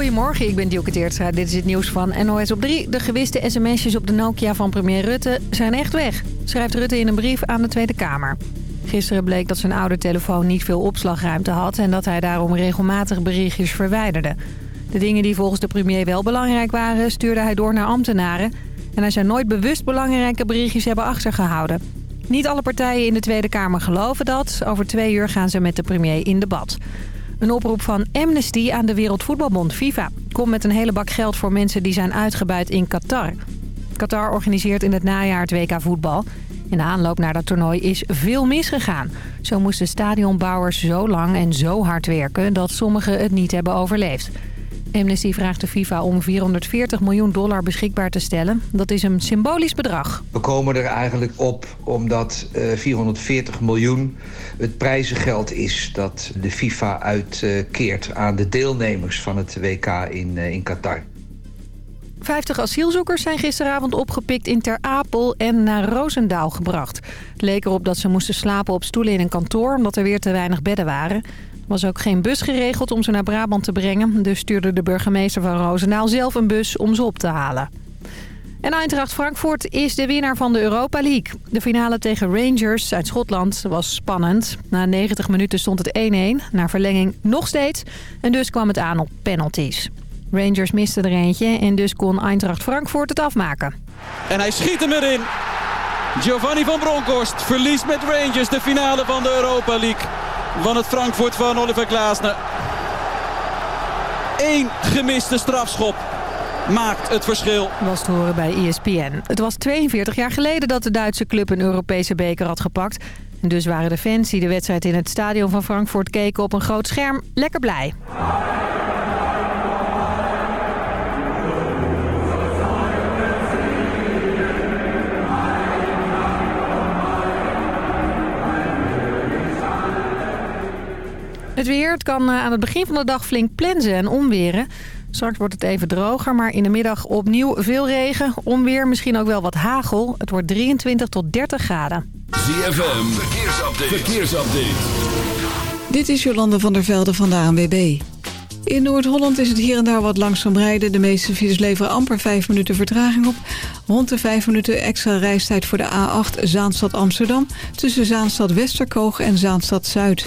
Goedemorgen, ik ben Dielke Teertstra. Dit is het nieuws van NOS op 3. De gewiste sms'jes op de Nokia van premier Rutte zijn echt weg. Schrijft Rutte in een brief aan de Tweede Kamer. Gisteren bleek dat zijn oude telefoon niet veel opslagruimte had... en dat hij daarom regelmatig berichtjes verwijderde. De dingen die volgens de premier wel belangrijk waren... stuurde hij door naar ambtenaren. En hij zou nooit bewust belangrijke berichtjes hebben achtergehouden. Niet alle partijen in de Tweede Kamer geloven dat. Over twee uur gaan ze met de premier in debat. Een oproep van Amnesty aan de Wereldvoetbalbond FIFA. Kom met een hele bak geld voor mensen die zijn uitgebuit in Qatar. Qatar organiseert in het najaar het WK voetbal. In de aanloop naar dat toernooi is veel misgegaan. Zo moesten stadionbouwers zo lang en zo hard werken dat sommigen het niet hebben overleefd. Amnesty vraagt de FIFA om 440 miljoen dollar beschikbaar te stellen. Dat is een symbolisch bedrag. We komen er eigenlijk op omdat uh, 440 miljoen het prijzengeld is... dat de FIFA uitkeert aan de deelnemers van het WK in, uh, in Qatar. 50 asielzoekers zijn gisteravond opgepikt in Ter Apel en naar Roosendaal gebracht. Het leek erop dat ze moesten slapen op stoelen in een kantoor... omdat er weer te weinig bedden waren was ook geen bus geregeld om ze naar Brabant te brengen. Dus stuurde de burgemeester van Roosendaal zelf een bus om ze op te halen. En Eintracht Frankfurt is de winnaar van de Europa League. De finale tegen Rangers uit Schotland was spannend. Na 90 minuten stond het 1-1, naar verlenging nog steeds. En dus kwam het aan op penalties. Rangers miste er eentje en dus kon Eintracht Frankfurt het afmaken. En hij schiet hem erin. Giovanni van Bronckhorst verliest met Rangers de finale van de Europa League van het Frankfurt van Oliver Glasner. Eén gemiste strafschop maakt het verschil. Was te horen bij ESPN. Het was 42 jaar geleden dat de Duitse club een Europese beker had gepakt. dus waren de fans die de wedstrijd in het stadion van Frankfurt keken op een groot scherm lekker blij. Het weer, het kan eh, aan het begin van de dag flink plensen en onweren. Straks wordt het even droger, maar in de middag opnieuw veel regen. Onweer, misschien ook wel wat hagel. Het wordt 23 tot 30 graden. ZFM, verkeersupdate. verkeersupdate. Dit is Jolande van der Velde van de ANWB. In Noord-Holland is het hier en daar wat langzaam rijden. De meeste files leveren amper 5 minuten vertraging op. Rond de 5 minuten extra reistijd voor de A8 Zaanstad-Amsterdam... tussen Zaanstad-Westerkoog en Zaanstad-Zuid.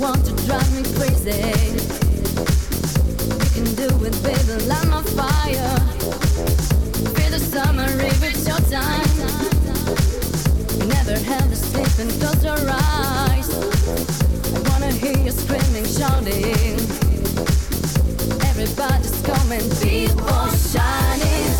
want to drive me crazy. You can do it, baby, light my fire. Feel the summer, if it's your time. Never have to sleep and close your eyes. I wanna hear you screaming, shouting. Everybody's coming, people shining.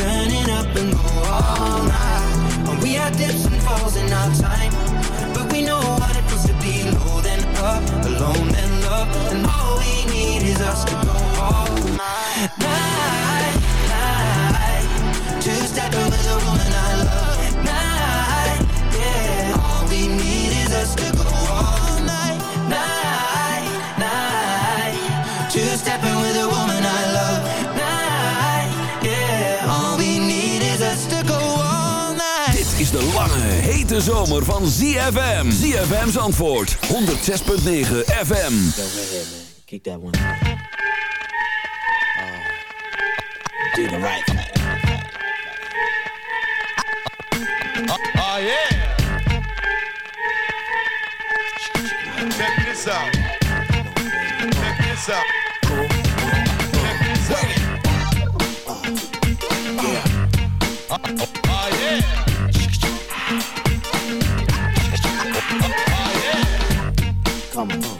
turning up and go all night. We had dips and falls in our time, but we know what it feels to be low then up, alone then love, and all we need is us to go all night. hete zomer van ZFM. ZFM's antwoord 106.9 FM. Kick that one off. Oh. Do the right thing. Oh, oh, yeah. Check this out. Check this out. come from.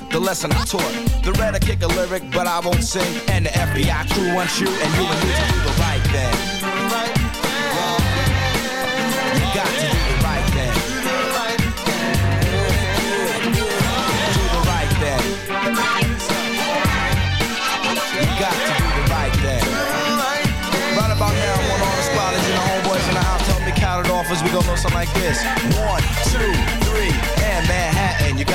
the lesson I taught. The red I kick a lyric, but I won't sing. And the FBI crew wants you, and you and me to do the right thing. You got to do the right thing. Do the right thing. You got to do the right thing. Right about now, I want all the squatters and the homeboys in the house to help me count it off as we go something like this. One, two, three, and Manhattan,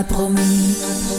promis.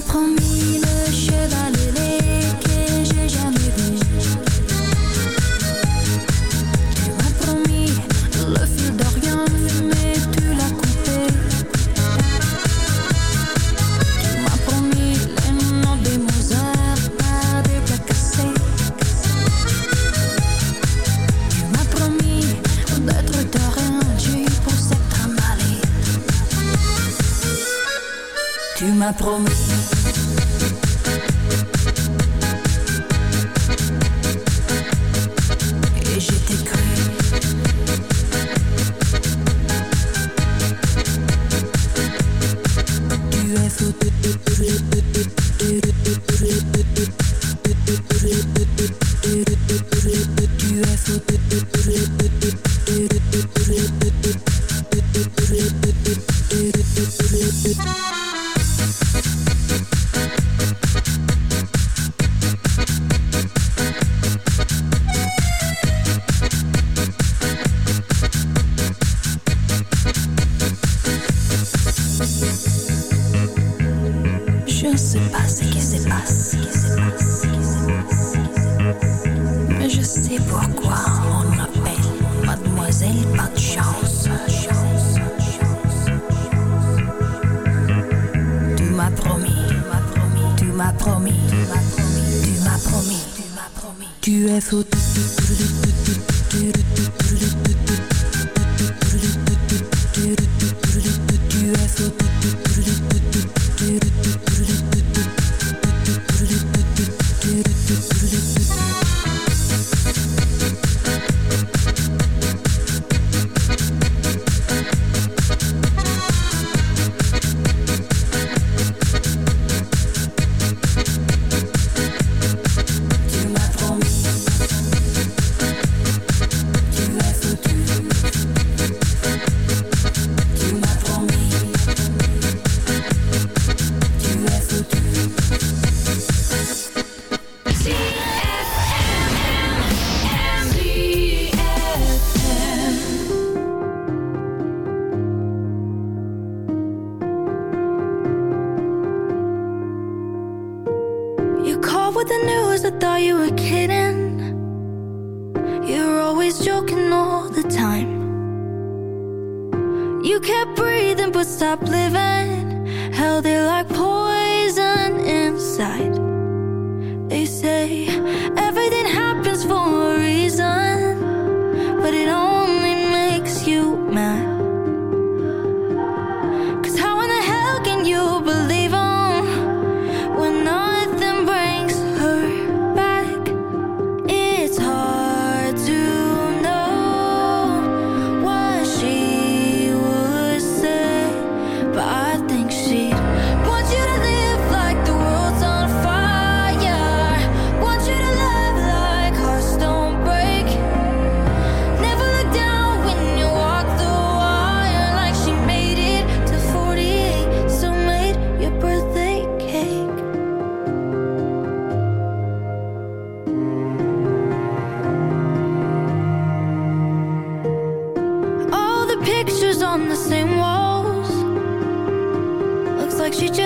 Tu m'as promis le cheval que j'ai jamais vu. Tu m'as promis, le fil d'Orient, mais tu l'as compté. Tu m'as promis les noms de mousabas de placassés. Tu m'as promis d'être rendu pour cette emballée. Tu m'as promis.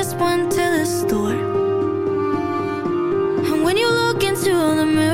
just went to the store. And when you look into the mirror,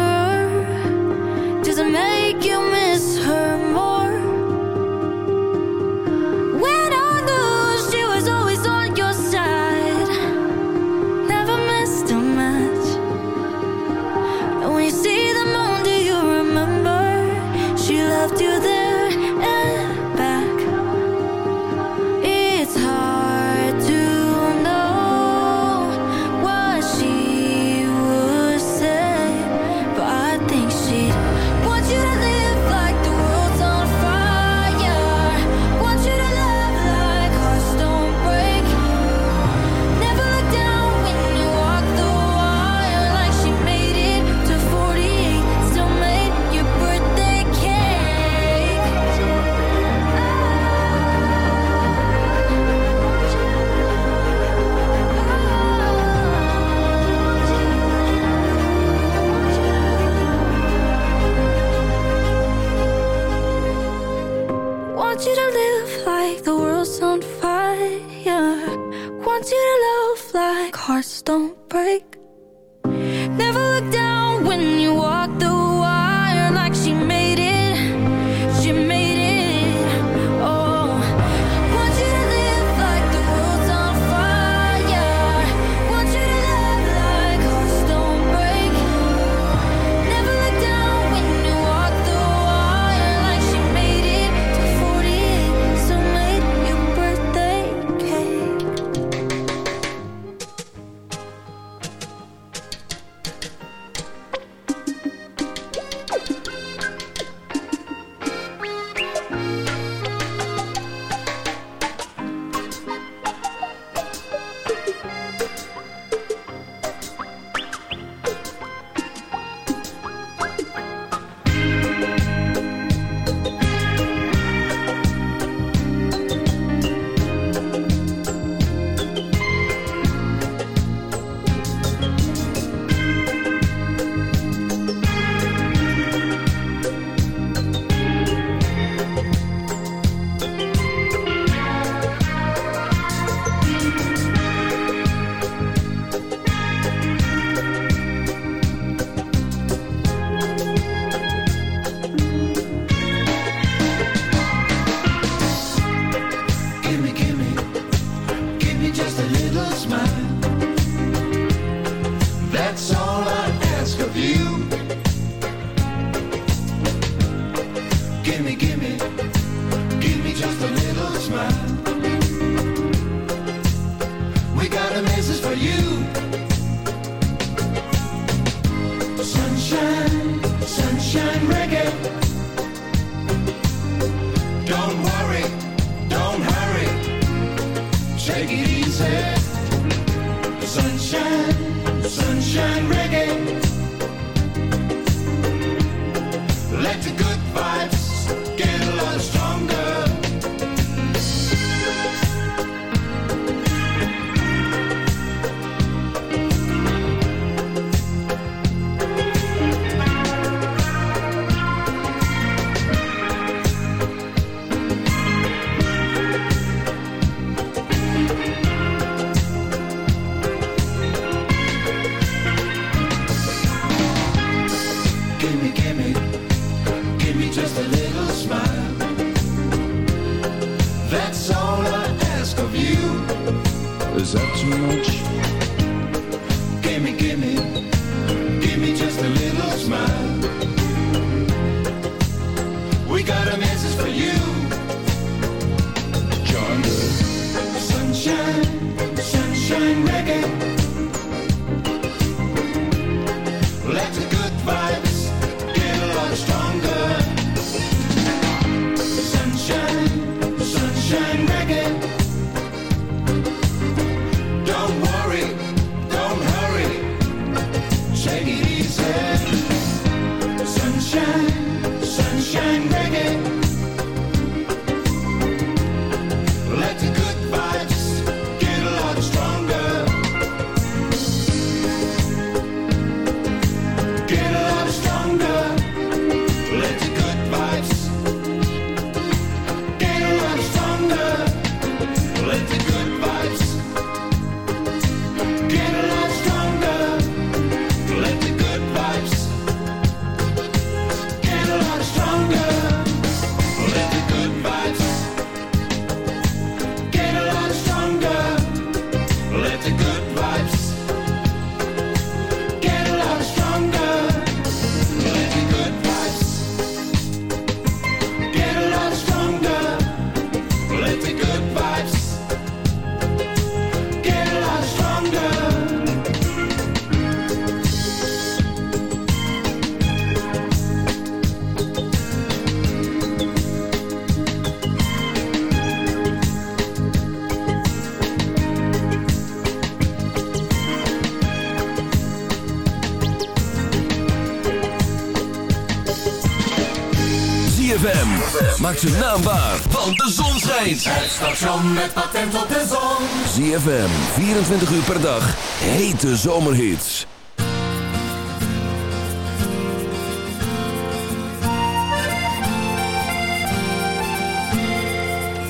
Maak ze naambaar, want de zon schijnt. Het station met patent op de zon. ZFM, 24 uur per dag, hete zomerhits.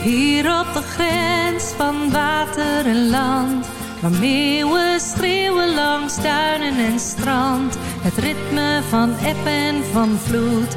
Hier op de grens van water en land... Waar meeuwen schreeuwen langs duinen en strand. Het ritme van eb en van vloed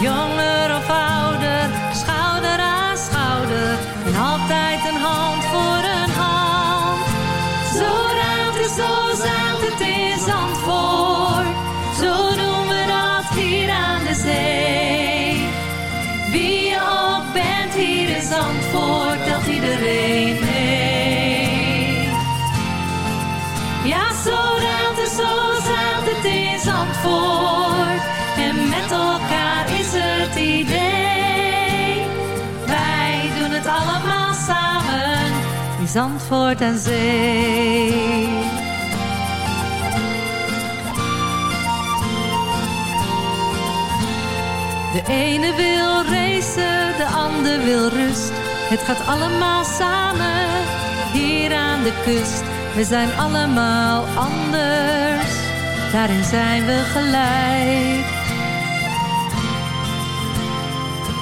jonger of ouder, schouder aan schouder. En altijd een hand voor een hand. Zo raad zo zaad het in Zandvoort. Zo doen we dat hier aan de zee. Wie je ook bent, hier is Zandvoort, dat iedereen heeft. Ja, zo raad en zo zaad het in Zandvoort. En met elkaar het idee. Wij doen het allemaal samen in Zandvoort aan Zee. De ene wil racen, de ander wil rust. Het gaat allemaal samen hier aan de kust. We zijn allemaal anders, daarin zijn we gelijk.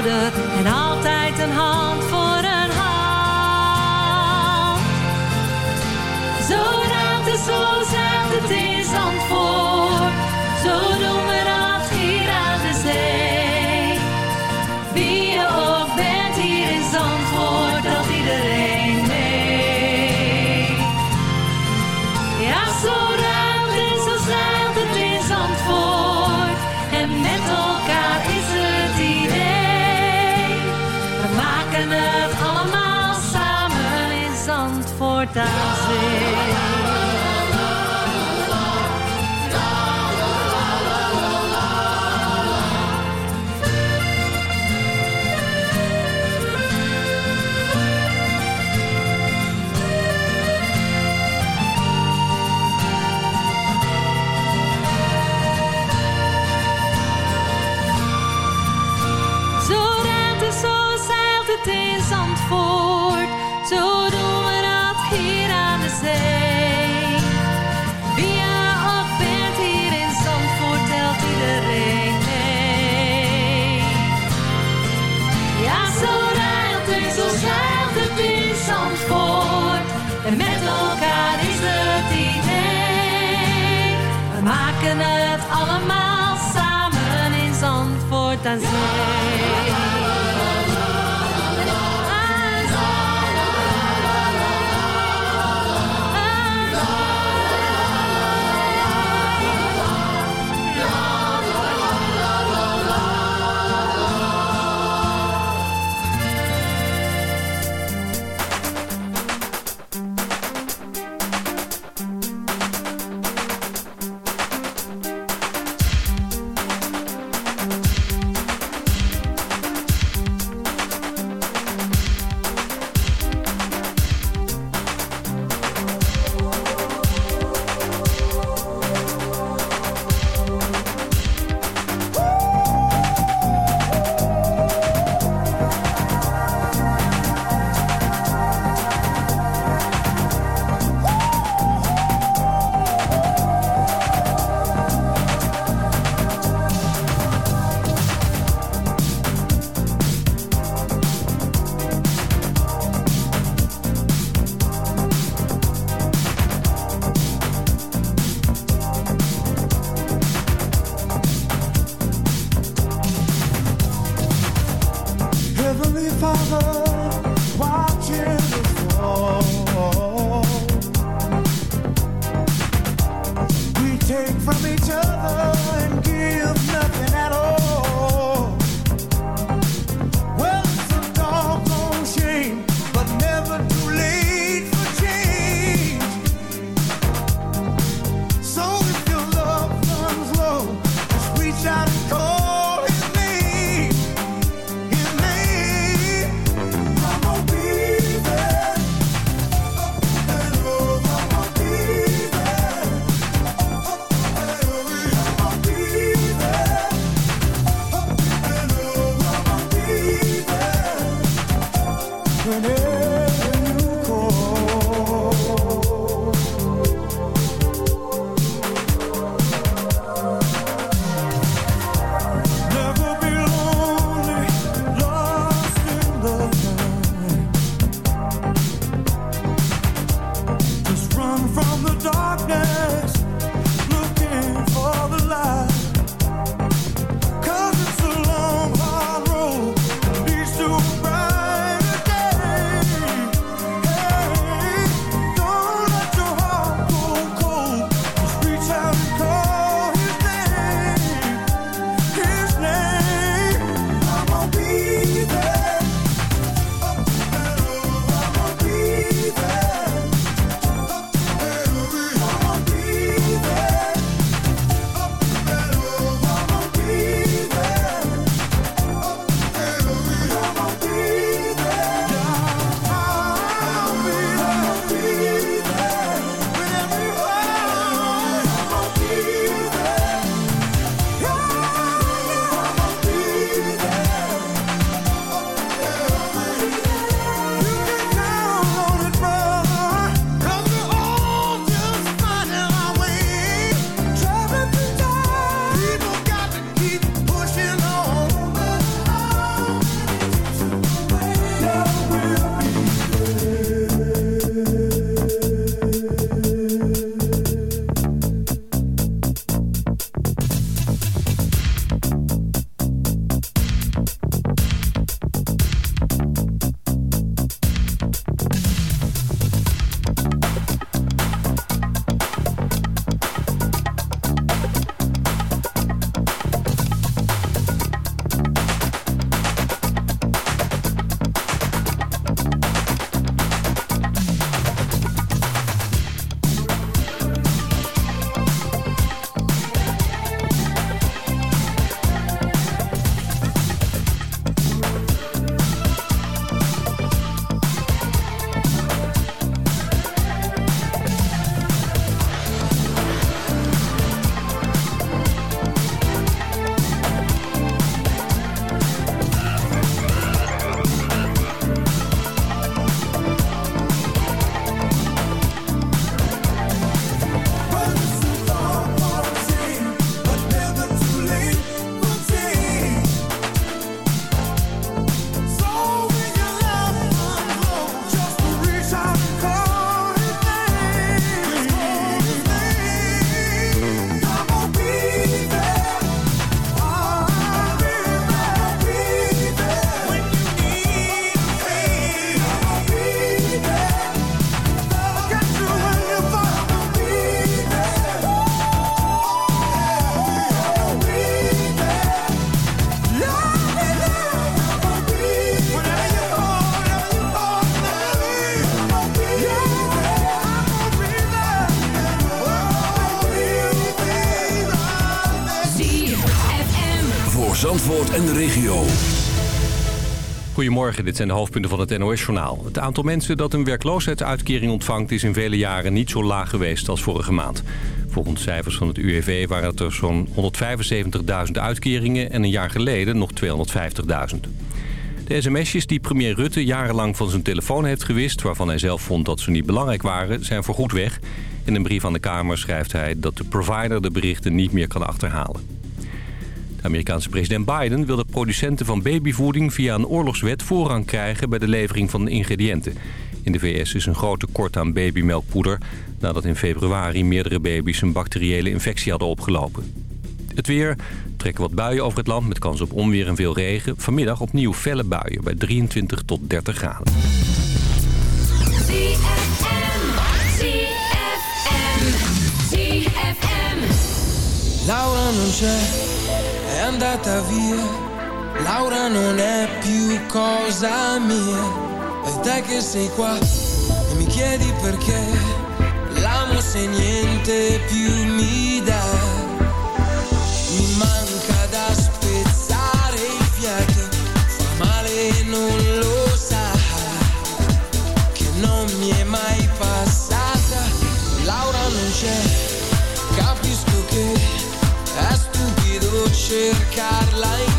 en altijd een hand voor een hand. Zo raakt het, zo zeilt het in Zandvoort. Zo Zo ruimt en zo zeilt het in Zandvoort. Zo doen maken het allemaal samen in Zandvoort aan zee. Take from each other Goedemorgen, dit zijn de hoofdpunten van het NOS-journaal. Het aantal mensen dat een werkloosheidsuitkering ontvangt... is in vele jaren niet zo laag geweest als vorige maand. Volgens cijfers van het UWV waren het er zo'n 175.000 uitkeringen... en een jaar geleden nog 250.000. De sms'jes die premier Rutte jarenlang van zijn telefoon heeft gewist... waarvan hij zelf vond dat ze niet belangrijk waren, zijn voorgoed weg. In een brief aan de Kamer schrijft hij dat de provider de berichten niet meer kan achterhalen. De Amerikaanse president Biden wil dat producenten van babyvoeding via een oorlogswet voorrang krijgen bij de levering van ingrediënten. In de VS is een groot tekort aan babymelkpoeder nadat in februari meerdere baby's een bacteriële infectie hadden opgelopen. Het weer trekken wat buien over het land met kans op onweer en veel regen. Vanmiddag opnieuw felle buien bij 23 tot 30 graden. Laura non c'è, è andata via. Laura non è più cosa mia. E te che sei qua e mi chiedi perché. L'amo se niente più mi dà. Mi manca da spezzare il fiato. Fa male e non lo sa. Che non mi è mai passata. Cercarla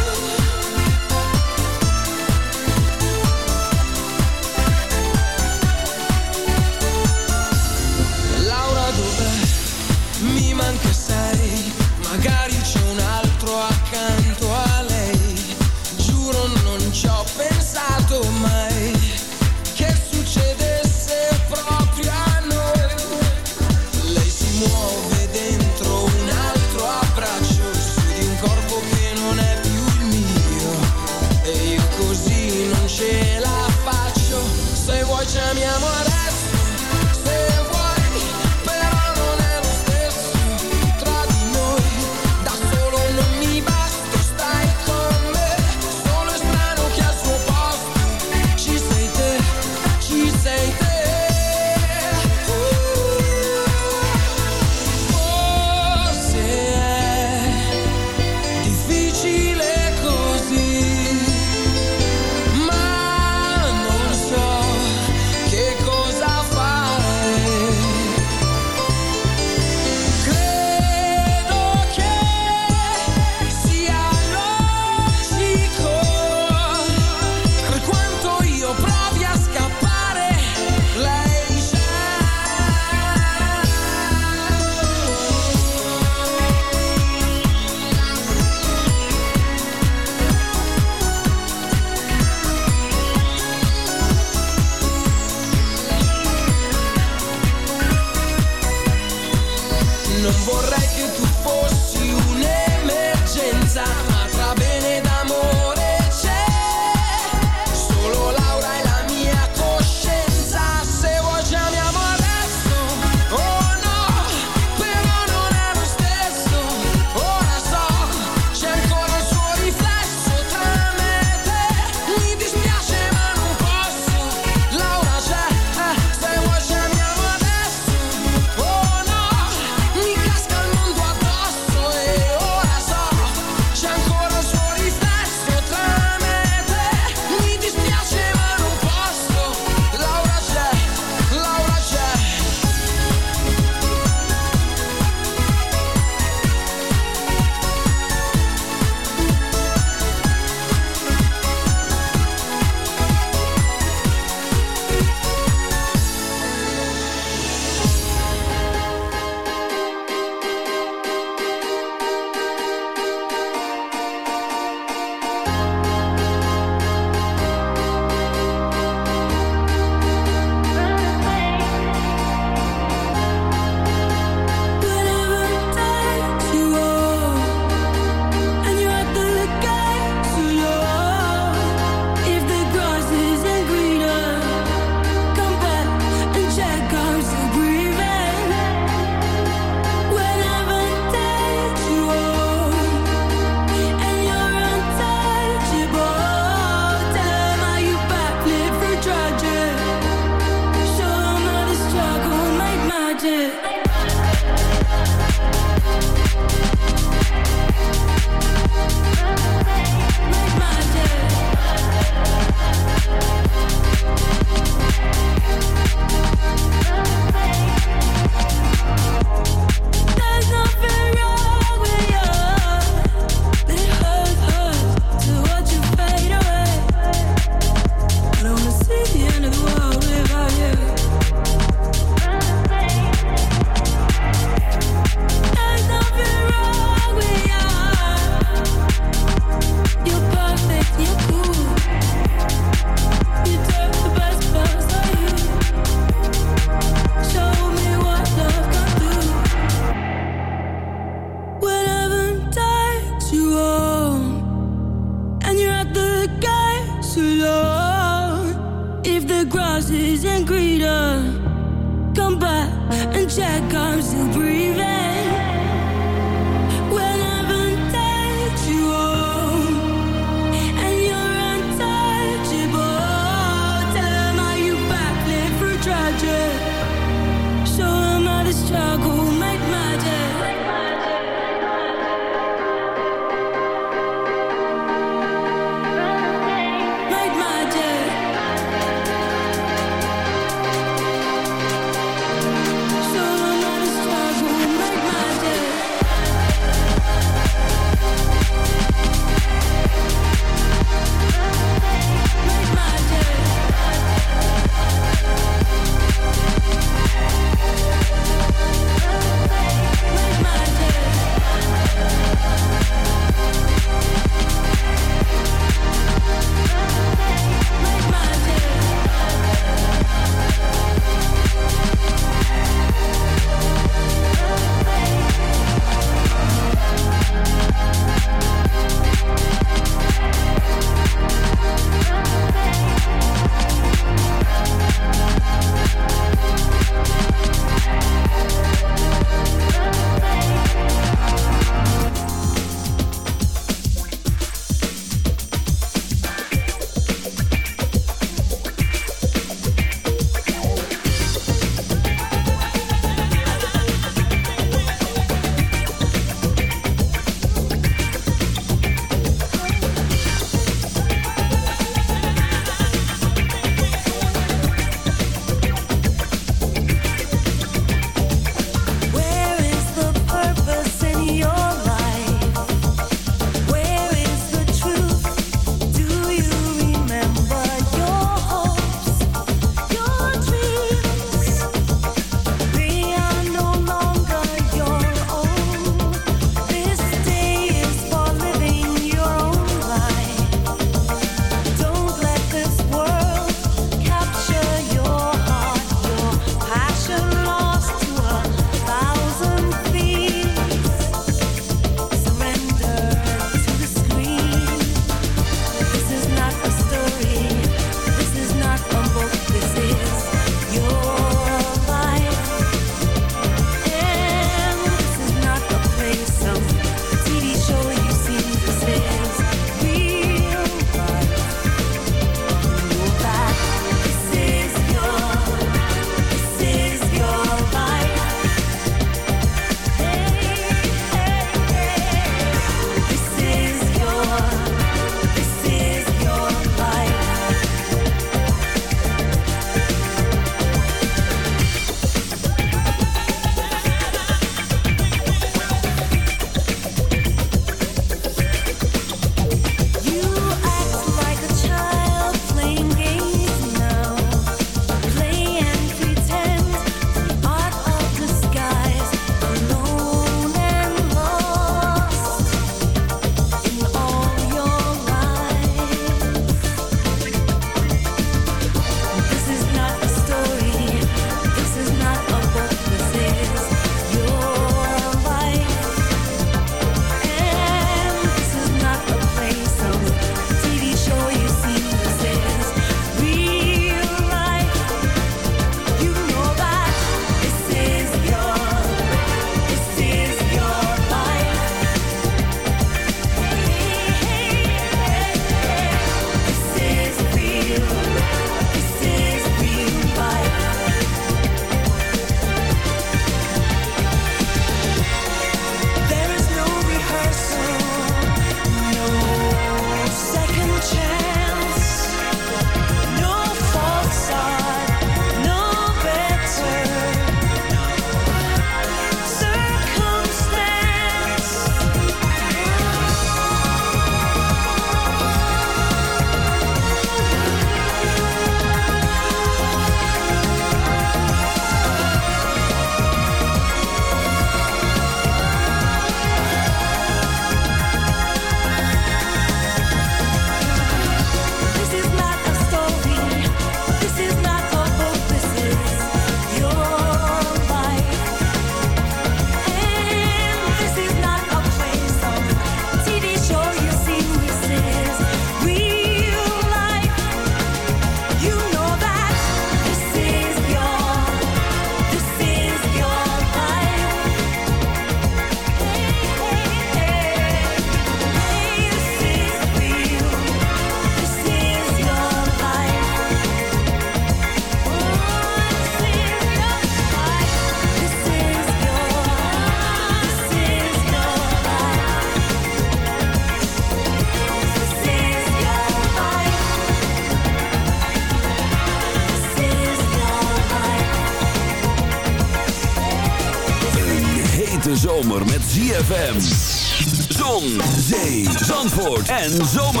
Zon, zee, zandvoort en zomerhits.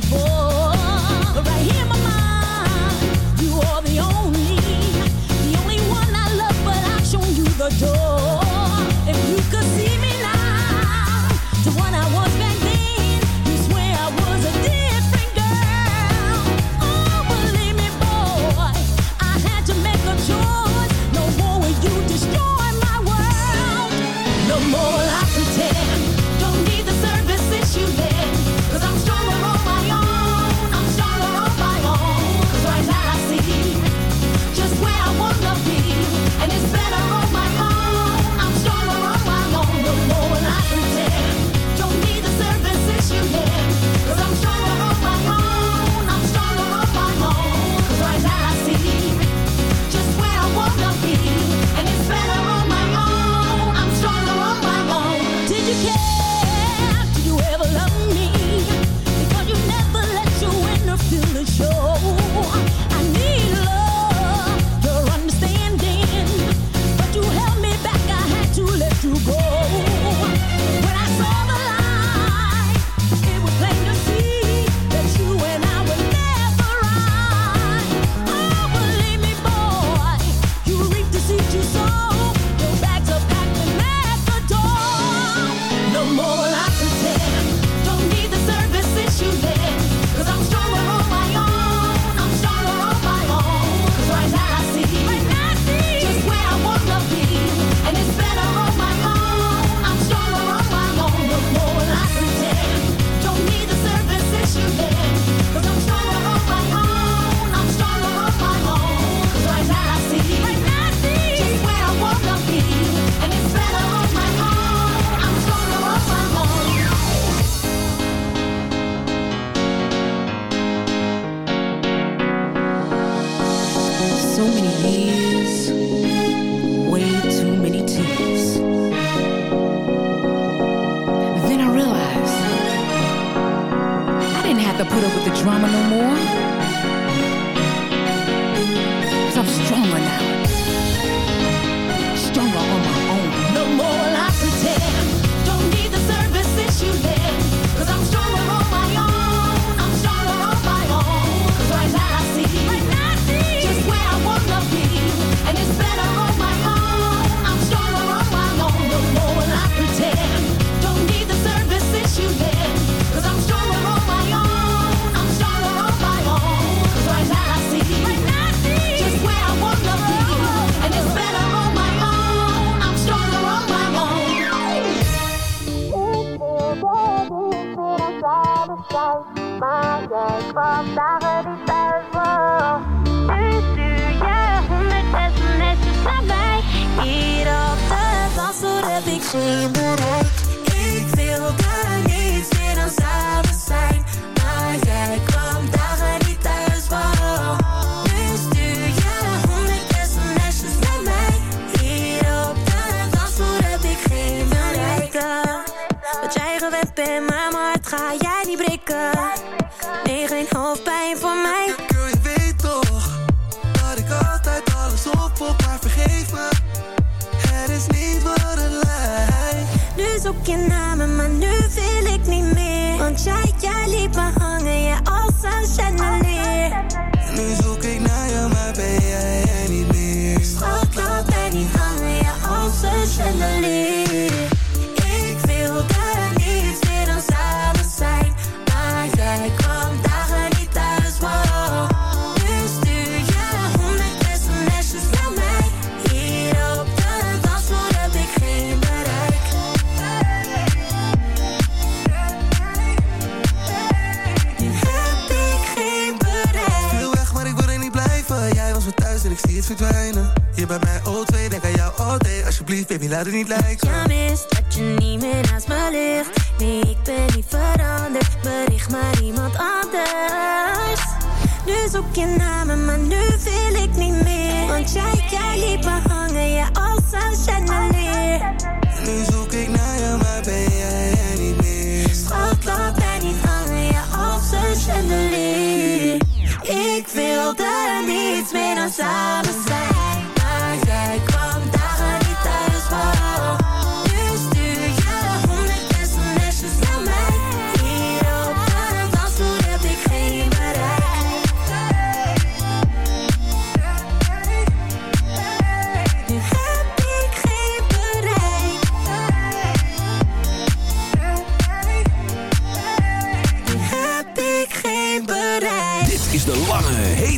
Before. niet, laat het niet lijken. Ja mist dat je niet meer naast me ligt. Nee, ik ben niet veranderd. Bericht maar iemand anders. Nu zoek je namen, maar nu wil ik niet meer. Want jij, jij liep me